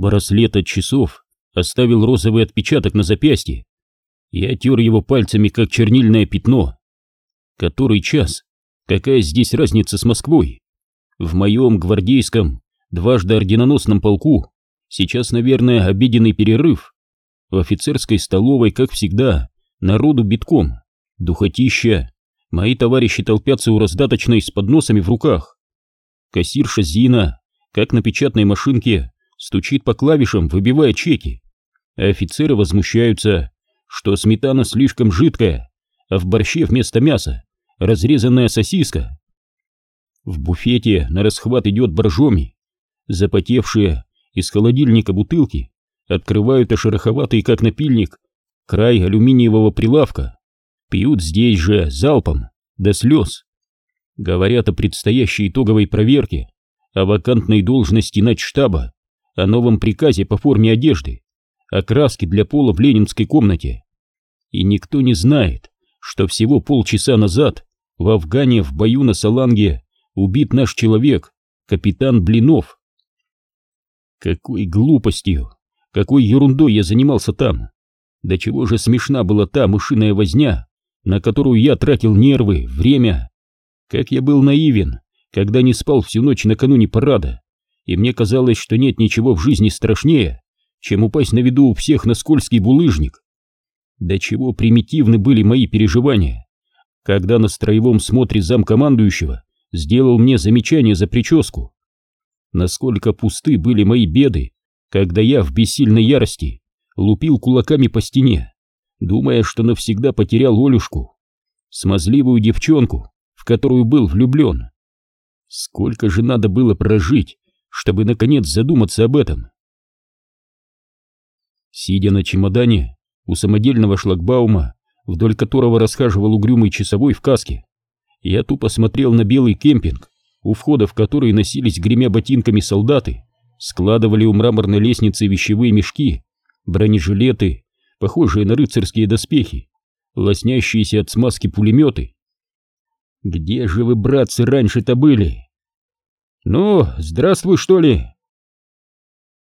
Браслет от часов оставил розовый отпечаток на запястье. Я тер его пальцами, как чернильное пятно. Который час? Какая здесь разница с Москвой? В моем гвардейском, дважды орденоносном полку сейчас, наверное, обеденный перерыв. В офицерской столовой, как всегда, народу битком, духотища. Мои товарищи толпятся у раздаточной с подносами в руках. Кассирша Зина, как на печатной машинке, стучит по клавишам, выбивая чеки. А офицеры возмущаются, что сметана слишком жидкая, а в борще вместо мяса разрезанная сосиска. В буфете на расхват идет боржоми. Запотевшие из холодильника бутылки открывают ошероховатый, как напильник, край алюминиевого прилавка. Пьют здесь же, залпом, до слез. Говорят о предстоящей итоговой проверке, о вакантной должности начштаба, о новом приказе по форме одежды, о краске для пола в ленинской комнате. И никто не знает, что всего полчаса назад в Афгане в бою на Саланге убит наш человек, капитан Блинов. Какой глупостью, какой ерундой я занимался там. До чего же смешна была та мышиная возня, на которую я тратил нервы, время. Как я был наивен, когда не спал всю ночь накануне парада, и мне казалось, что нет ничего в жизни страшнее, чем упасть на виду у всех на скользкий булыжник. До чего примитивны были мои переживания, когда на строевом смотре замкомандующего сделал мне замечание за прическу. Насколько пусты были мои беды, когда я в бессильной ярости лупил кулаками по стене, думая, что навсегда потерял Олюшку, смазливую девчонку, в которую был влюблен. Сколько же надо было прожить, чтобы наконец задуматься об этом? Сидя на чемодане у самодельного шлагбаума, вдоль которого расхаживал угрюмый часовой в каске, я тупо смотрел на белый кемпинг, у входа в который носились гремя ботинками солдаты, складывали у мраморной лестницы вещевые мешки, бронежилеты, похожие на рыцарские доспехи, лоснящиеся от смазки пулеметы. Где же вы, братцы, раньше-то были? Ну, здравствуй, что ли?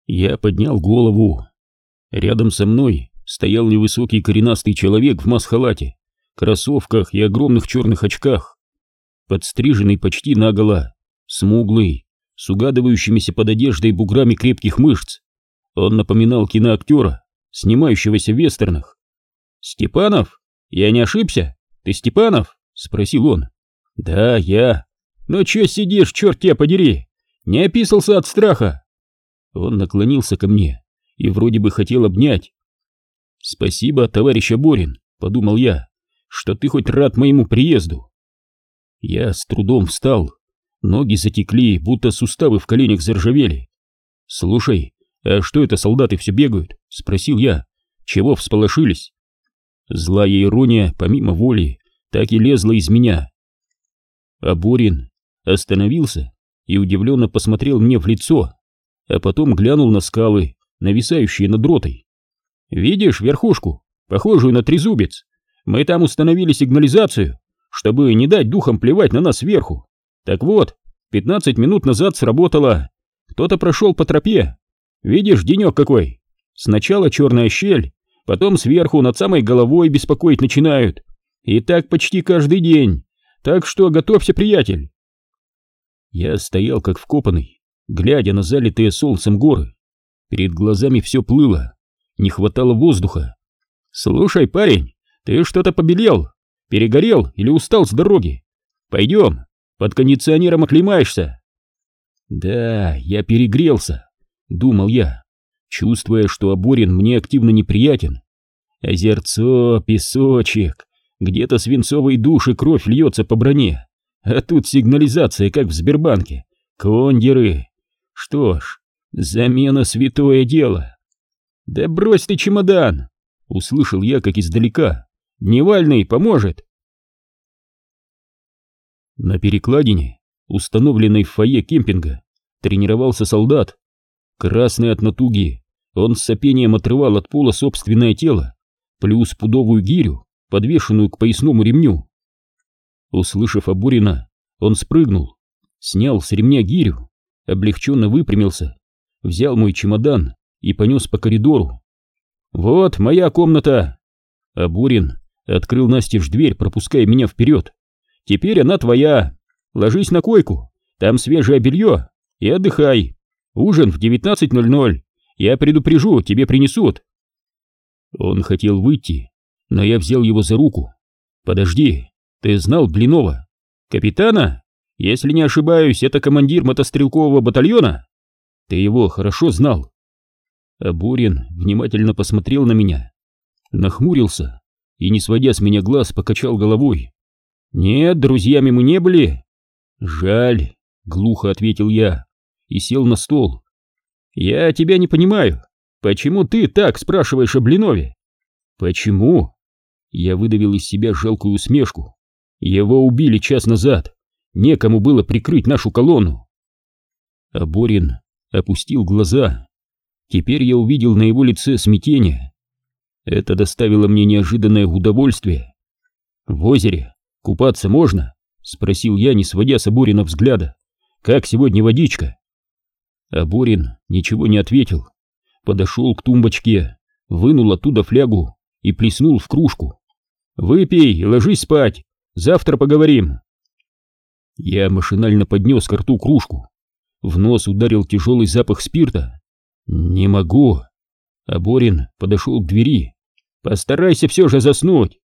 Я поднял голову. Рядом со мной стоял невысокий коренастый человек в масхалате, кроссовках и огромных черных очках, подстриженный почти наголо, смуглый, с угадывающимися под одеждой буграми крепких мышц. Он напоминал киноактера, снимающегося в вестернах. «Степанов? Я не ошибся? Ты Степанов?» — спросил он. «Да, я. Ну чё сидишь, черт тебя подери? Не описался от страха?» Он наклонился ко мне и вроде бы хотел обнять, «Спасибо, товарищ Аборин», — подумал я, — «что ты хоть рад моему приезду». Я с трудом встал, ноги затекли, будто суставы в коленях заржавели. «Слушай, а что это солдаты все бегают?» — спросил я. «Чего всполошились?» Злая ирония, помимо воли, так и лезла из меня. Аборин остановился и удивленно посмотрел мне в лицо, а потом глянул на скалы, нависающие над ротой. Видишь верхушку, похожую на трезубец? Мы там установили сигнализацию, чтобы не дать духам плевать на нас сверху. Так вот, 15 минут назад сработало. Кто-то прошел по тропе. Видишь, денек какой? Сначала черная щель, потом сверху над самой головой беспокоить начинают. И так почти каждый день. Так что готовься, приятель. Я стоял как вкопанный, глядя на залитые солнцем горы. Перед глазами все плыло не хватало воздуха. «Слушай, парень, ты что-то побелел, перегорел или устал с дороги? Пойдем, под кондиционером оклемаешься». «Да, я перегрелся», — думал я, чувствуя, что Аборин мне активно неприятен. Озерцо, песочек, где-то свинцовый душ и кровь льется по броне, а тут сигнализация, как в Сбербанке, кондеры. Что ж, замена святое дело». «Да брось ты чемодан!» — услышал я, как издалека. «Дневальный поможет!» На перекладине, установленной в фойе кемпинга, тренировался солдат. Красный от натуги, он с сопением отрывал от пола собственное тело, плюс пудовую гирю, подвешенную к поясному ремню. Услышав Абурина, он спрыгнул, снял с ремня гирю, облегченно выпрямился взял мой чемодан и понес по коридору. «Вот моя комната!» А Бурин открыл настежь дверь, пропуская меня вперед. «Теперь она твоя. Ложись на койку, там свежее белье, и отдыхай. Ужин в 19.00. Я предупрежу, тебе принесут». Он хотел выйти, но я взял его за руку. «Подожди, ты знал Блинова? Капитана? Если не ошибаюсь, это командир мотострелкового батальона? Ты его хорошо знал?» А Борин внимательно посмотрел на меня, нахмурился и, не сводя с меня глаз, покачал головой. «Нет, друзьями мы не были». «Жаль», — глухо ответил я и сел на стол. «Я тебя не понимаю. Почему ты так спрашиваешь о Блинове?» «Почему?» Я выдавил из себя жалкую усмешку. «Его убили час назад. Некому было прикрыть нашу колонну». А Борин опустил глаза. Теперь я увидел на его лице смятение. Это доставило мне неожиданное удовольствие. «В озере купаться можно?» — спросил я, не сводя с Аборина взгляда. «Как сегодня водичка?» Аборин ничего не ответил. Подошел к тумбочке, вынул оттуда флягу и плеснул в кружку. «Выпей и ложись спать, завтра поговорим». Я машинально поднес к рту кружку. В нос ударил тяжелый запах спирта. «Не могу». Аборин подошел к двери. «Постарайся все же заснуть».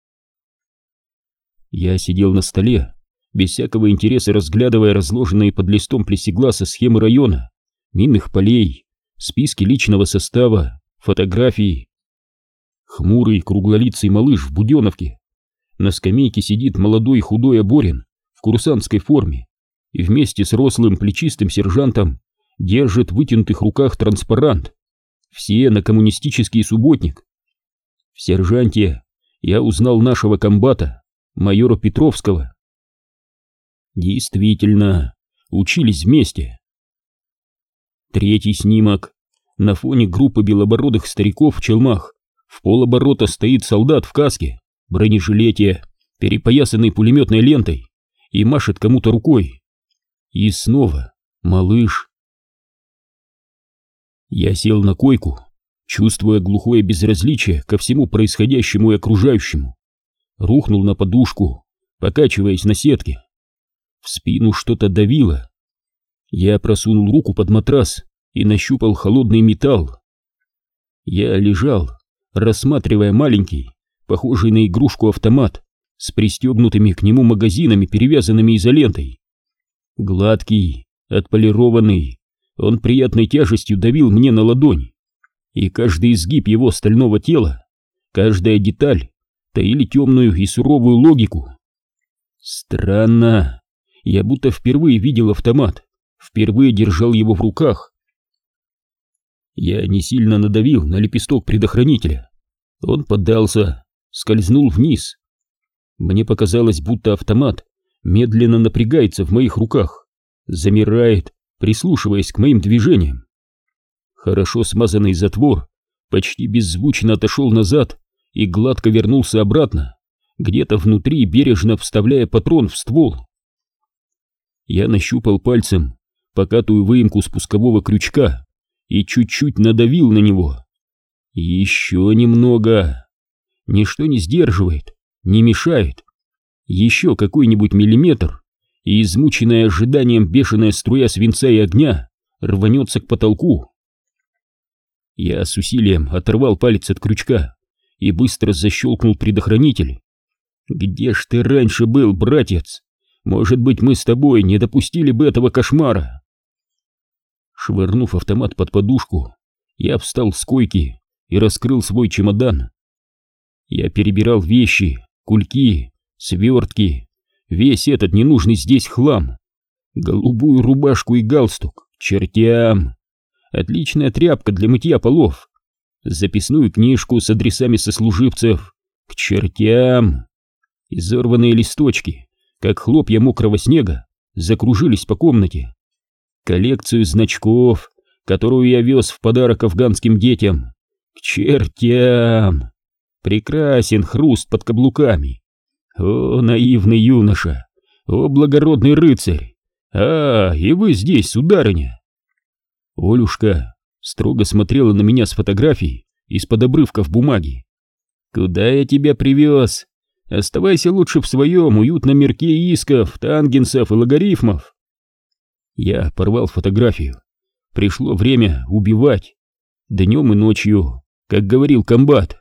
Я сидел на столе, без всякого интереса разглядывая разложенные под листом плексигласа схемы района, минных полей, списки личного состава, фотографии. Хмурый круглолицый малыш в буденовке. На скамейке сидит молодой худой оборин в курсантской форме и вместе с рослым плечистым сержантом держит в вытянутых руках транспарант. Все на коммунистический субботник. В сержанте я узнал нашего комбата, майора Петровского. Действительно, учились вместе. Третий снимок. На фоне группы белобородых стариков в челмах в полоборота стоит солдат в каске, бронежилете, перепоясанный пулеметной лентой, и машет кому-то рукой. И снова малыш. Я сел на койку, чувствуя глухое безразличие ко всему происходящему и окружающему. Рухнул на подушку, покачиваясь на сетке. В спину что-то давило. Я просунул руку под матрас и нащупал холодный металл. Я лежал, рассматривая маленький, похожий на игрушку автомат, с пристегнутыми к нему магазинами, перевязанными изолентой. Гладкий, отполированный, он приятной тяжестью давил мне на ладонь, и каждый изгиб его стального тела, каждая деталь таили темную и суровую логику. Странно, я будто впервые видел автомат, впервые держал его в руках. Я не сильно надавил на лепесток предохранителя. Он поддался, скользнул вниз. Мне показалось, будто автомат медленно напрягается в моих руках, замирает, прислушиваясь к моим движениям. Хорошо смазанный затвор почти беззвучно отошел назад и гладко вернулся обратно, где-то внутри бережно вставляя патрон в ствол. Я нащупал пальцем покатую выемку спускового крючка и чуть-чуть надавил на него. Еще немного. Ничто не сдерживает, не мешает. Еще какой-нибудь миллиметр, и измученная ожиданием бешеная струя свинца и огня рванется к потолку. Я с усилием оторвал палец от крючка и быстро защелкнул предохранитель. «Где ж ты раньше был, братец? Может быть, мы с тобой не допустили бы этого кошмара?» Швырнув автомат под подушку, я встал с койки и раскрыл свой чемодан. Я перебирал вещи, кульки, свертки, Весь этот ненужный здесь хлам. Голубую рубашку и галстук. Чертям. Отличная тряпка для мытья полов. Записную книжку с адресами сослуживцев. К чертям. Изорванные листочки, как хлопья мокрого снега, закружились по комнате. Коллекцию значков, которую я вез в подарок афганским детям. К чертям. Прекрасен хруст под каблуками. О, наивный юноша! О, благородный рыцарь! А, и вы здесь, сударыня!» Олюшка строго смотрела на меня с фотографией из-под обрывков бумаги. «Куда я тебя привез? Оставайся лучше в своем уютном мирке исков, тангенсов и логарифмов». Я порвал фотографию. Пришло время убивать. Днем и ночью, как говорил комбат.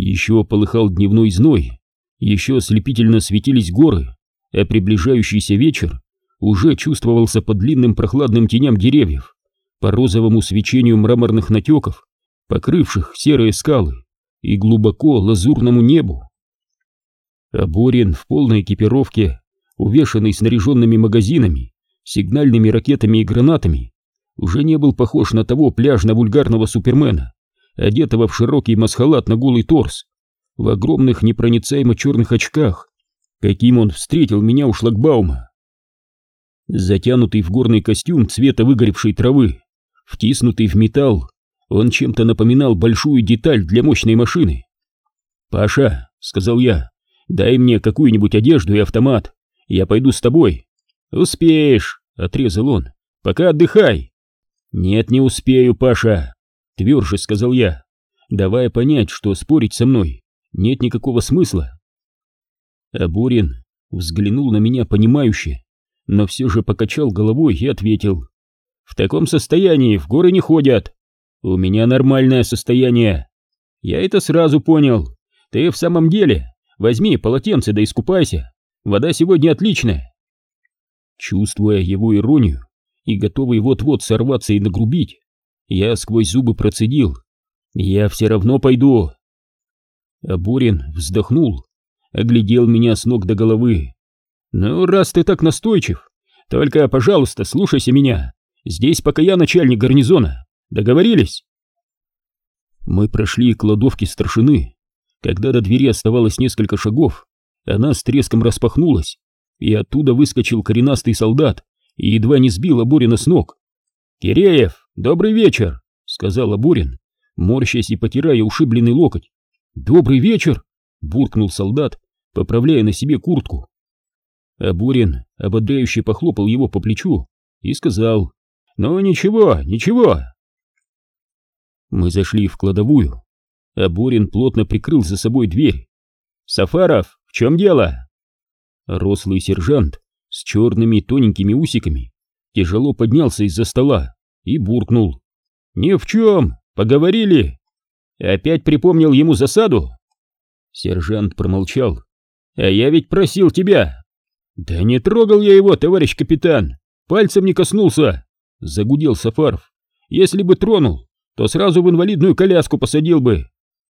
Еще полыхал дневной зной, еще ослепительно светились горы, а приближающийся вечер уже чувствовался по длинным прохладным теням деревьев, по розовому свечению мраморных натеков, покрывших серые скалы, и глубоко лазурному небу. Аборин в полной экипировке, увешанный снаряженными магазинами, сигнальными ракетами и гранатами, уже не был похож на того пляжно-вульгарного супермена, одетого в широкий масхалат на голый торс, в огромных непроницаемо черных очках, каким он встретил меня у шлагбаума. Затянутый в горный костюм цвета выгоревшей травы, втиснутый в металл, он чем-то напоминал большую деталь для мощной машины. «Паша», — сказал я, — «дай мне какую-нибудь одежду и автомат, я пойду с тобой». «Успеешь», — отрезал он, — «пока отдыхай». «Нет, не успею, Паша», — тверже сказал я, давая понять, что спорить со мной нет никакого смысла. Абурин взглянул на меня понимающе, но все же покачал головой и ответил. «В таком состоянии в горы не ходят. У меня нормальное состояние. Я это сразу понял. Ты в самом деле возьми полотенце да искупайся. Вода сегодня отличная». Чувствуя его иронию и готовый вот-вот сорваться и нагрубить, я сквозь зубы процедил. «Я все равно пойду». Абурин вздохнул оглядел меня с ног до головы. «Ну, раз ты так настойчив, только, пожалуйста, слушайся меня. Здесь пока я начальник гарнизона. Договорились?» Мы прошли кладовки старшины. Когда до двери оставалось несколько шагов, она с треском распахнулась, и оттуда выскочил коренастый солдат и едва не сбил Абурина с ног. «Киреев, добрый вечер!» — сказал Абурин, морщась и потирая ушибленный локоть. «Добрый вечер!» буркнул солдат, поправляя на себе куртку. А Бурин ободряюще похлопал его по плечу и сказал, «Ну ничего, ничего». Мы зашли в кладовую, а Бурин плотно прикрыл за собой дверь. «Сафаров, в чем дело?» Рослый сержант с черными тоненькими усиками тяжело поднялся из-за стола и буркнул. «Ни в чем, поговорили». Опять припомнил ему засаду? Сержант промолчал. «А я ведь просил тебя!» «Да не трогал я его, товарищ капитан! Пальцем не коснулся!» Загудел Сафаров. «Если бы тронул, то сразу в инвалидную коляску посадил бы.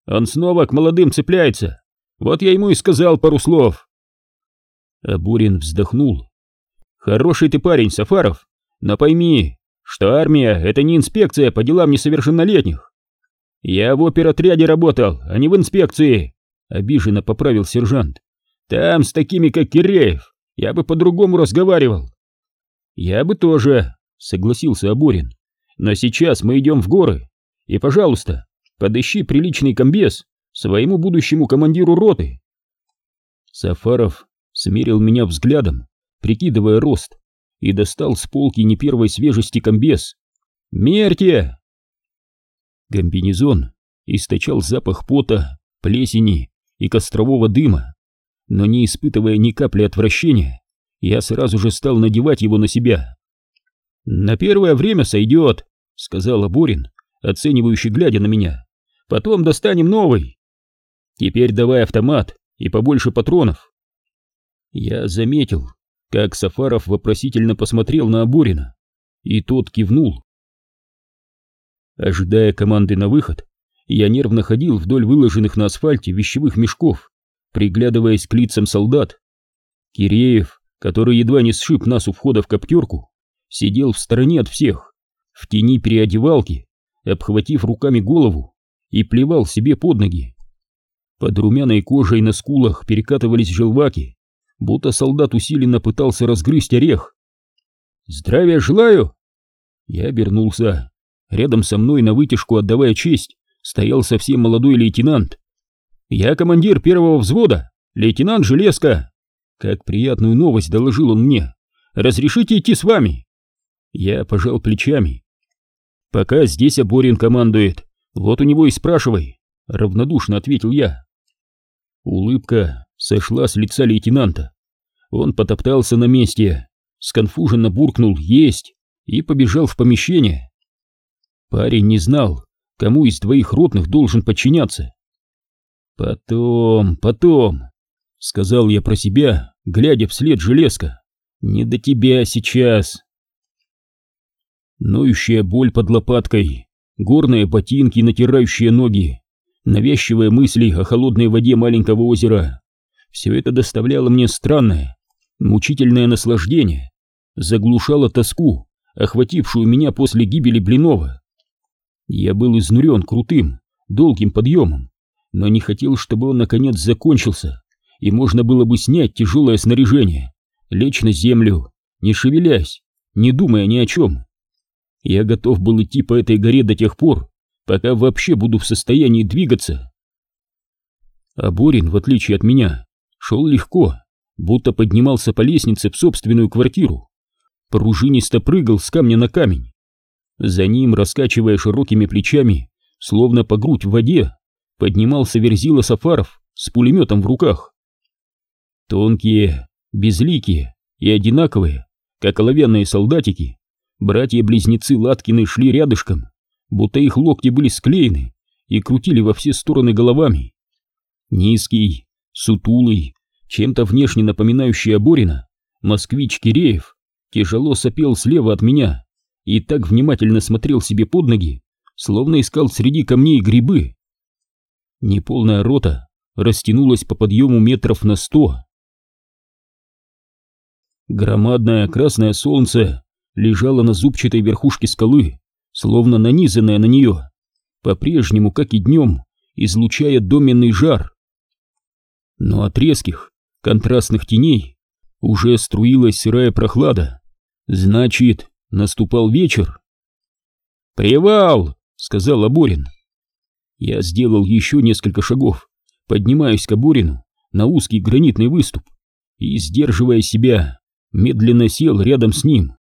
Он снова к молодым цепляется. Вот я ему и сказал пару слов». Абурин вздохнул. «Хороший ты парень, Сафаров, но пойми, что армия — это не инспекция по делам несовершеннолетних. Я в оперотряде работал, а не в инспекции. Обиженно поправил сержант. Там с такими, как Киреев, я бы по-другому разговаривал. Я бы тоже, согласился Аборин. Но сейчас мы идем в горы. И, пожалуйста, подыщи приличный комбез своему будущему командиру роты. Сафаров смерил меня взглядом, прикидывая рост, и достал с полки не первой свежести комбез. «Мерьте!» Комбинезон источал запах пота, плесени и кострового дыма, но не испытывая ни капли отвращения, я сразу же стал надевать его на себя. «На первое время сойдет», — сказал Аборин, оценивающий глядя на меня. «Потом достанем новый. Теперь давай автомат и побольше патронов». Я заметил, как Сафаров вопросительно посмотрел на Аборина, и тот кивнул. Ожидая команды на выход, я нервно ходил вдоль выложенных на асфальте вещевых мешков, приглядываясь к лицам солдат. Киреев, который едва не сшиб нас у входа в коптерку, сидел в стороне от всех, в тени переодевалки, обхватив руками голову и плевал себе под ноги. Под румяной кожей на скулах перекатывались желваки, будто солдат усиленно пытался разгрызть орех. «Здравия желаю!» Я обернулся. Рядом со мной на вытяжку, отдавая честь, стоял совсем молодой лейтенант. «Я командир первого взвода, лейтенант Железка!» Как приятную новость доложил он мне. «Разрешите идти с вами?» Я пожал плечами. «Пока здесь Аборин командует, вот у него и спрашивай», — равнодушно ответил я. Улыбка сошла с лица лейтенанта. Он потоптался на месте, сконфуженно буркнул «Есть!» и побежал в помещение. Парень не знал, кому из двоих ротных должен подчиняться. «Потом, потом», — сказал я про себя, глядя вслед железка, — «не до тебя сейчас». Ноющая боль под лопаткой, горные ботинки, натирающие ноги, навязчивые мысли о холодной воде маленького озера — все это доставляло мне странное, мучительное наслаждение, заглушало тоску, охватившую меня после гибели Блинова. Я был изнурен крутым, долгим подъемом, но не хотел, чтобы он наконец закончился, и можно было бы снять тяжелое снаряжение, лечь на землю, не шевелясь, не думая ни о чем. Я готов был идти по этой горе до тех пор, пока вообще буду в состоянии двигаться. А Борин, в отличие от меня, шел легко, будто поднимался по лестнице в собственную квартиру. Пружинисто прыгал с камня на камень. За ним, раскачивая широкими плечами, словно по грудь в воде, поднимался Верзила Сафаров с пулеметом в руках. Тонкие, безликие и одинаковые, как оловянные солдатики, братья-близнецы Латкины шли рядышком, будто их локти были склеены и крутили во все стороны головами. Низкий, сутулый, чем-то внешне напоминающий Аборина, москвич Киреев тяжело сопел слева от меня и так внимательно смотрел себе под ноги, словно искал среди камней грибы. Неполная рота растянулась по подъему метров на сто. Громадное красное солнце лежало на зубчатой верхушке скалы, словно нанизанное на нее, по-прежнему, как и днем, излучая доменный жар. Но от резких, контрастных теней уже струилась сырая прохлада. Значит, наступал вечер. «Привал!» — сказал Аборин. Я сделал еще несколько шагов, поднимаясь к Аборину на узкий гранитный выступ и, сдерживая себя, медленно сел рядом с ним.